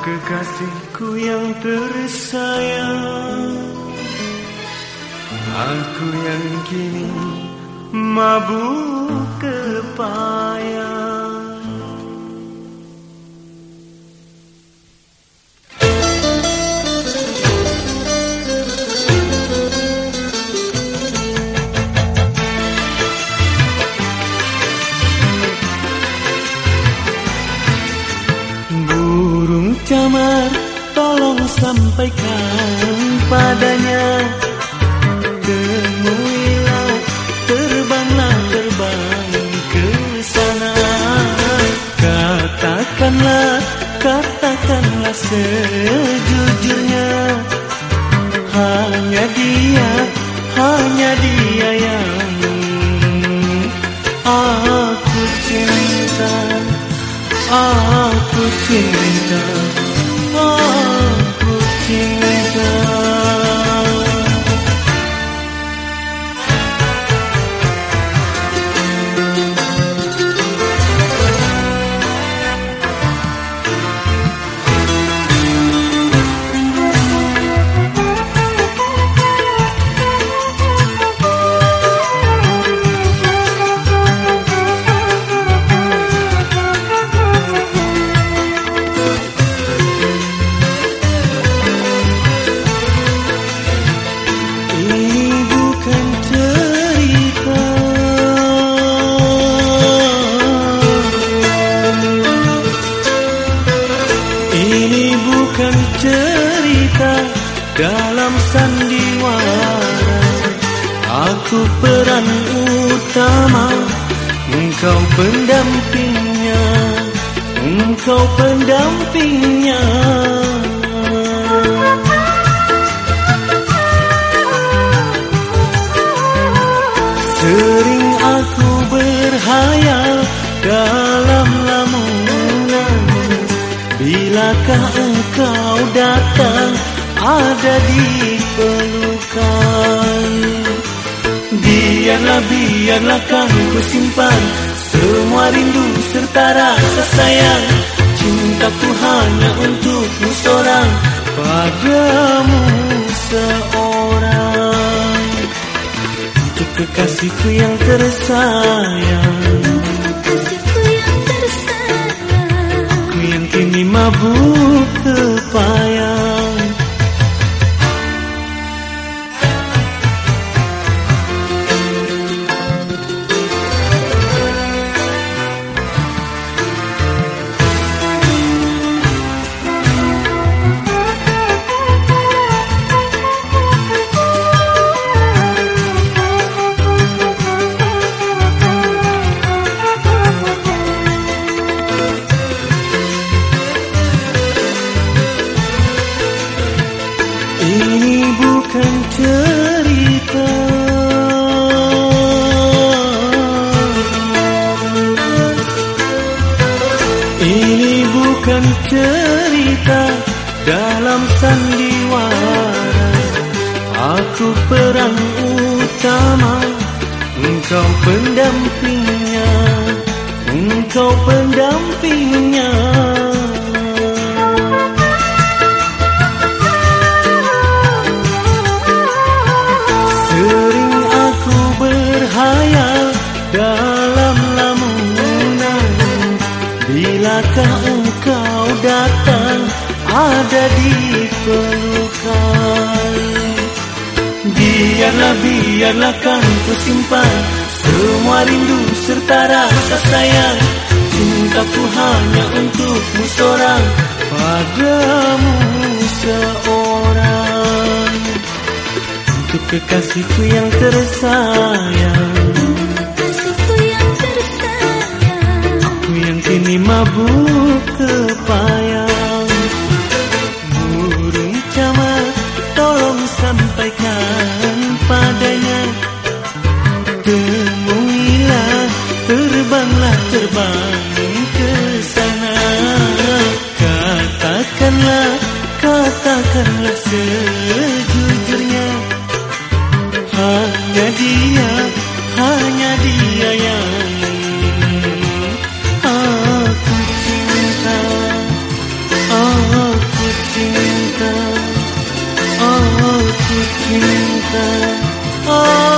kekasihku yang tersayang Aku yang kini mabuk kepayang Camar tolong sampaikan padanya. Temuilah terbanglah terbang ke sana. Katakanlah katakanlah sejujurnya. Hanya dia hanya dia yang aku cinta Aku cinta Aku cerita dalam sandiwara. Aku peran utama Engkau pendampingnya Engkau pendampingnya. Sering aku berhayal dalam lamunan Bilakah engkau datang? Ada di pelukan. Biarlah, biarlah kan ku simpan Semua rindu serta rasa sayang. Cintaku hanya untukmu seorang Padamu seorang. Untuk kekasihku yang tersayang kini mabuk cerita dalam sandiwara. Aku peran utama Engkau pendampingnya Engkau pendampingnya. Dalam lamunan engkau datang ada di pelukan Biarlah, biarlah kan ku simpan Semua rindu serta rasa sayang. Cintaku hanya untukmu seorang Padamu seorang. Untuk kekasihku yang tersayang. Kini mabuk kepayang terbang ke sana. Katakanlah, katakanlah sejujurnya. Hanya dia, hanya dia yang Aku cinta, aku cinta. Aku cinta, aku cinta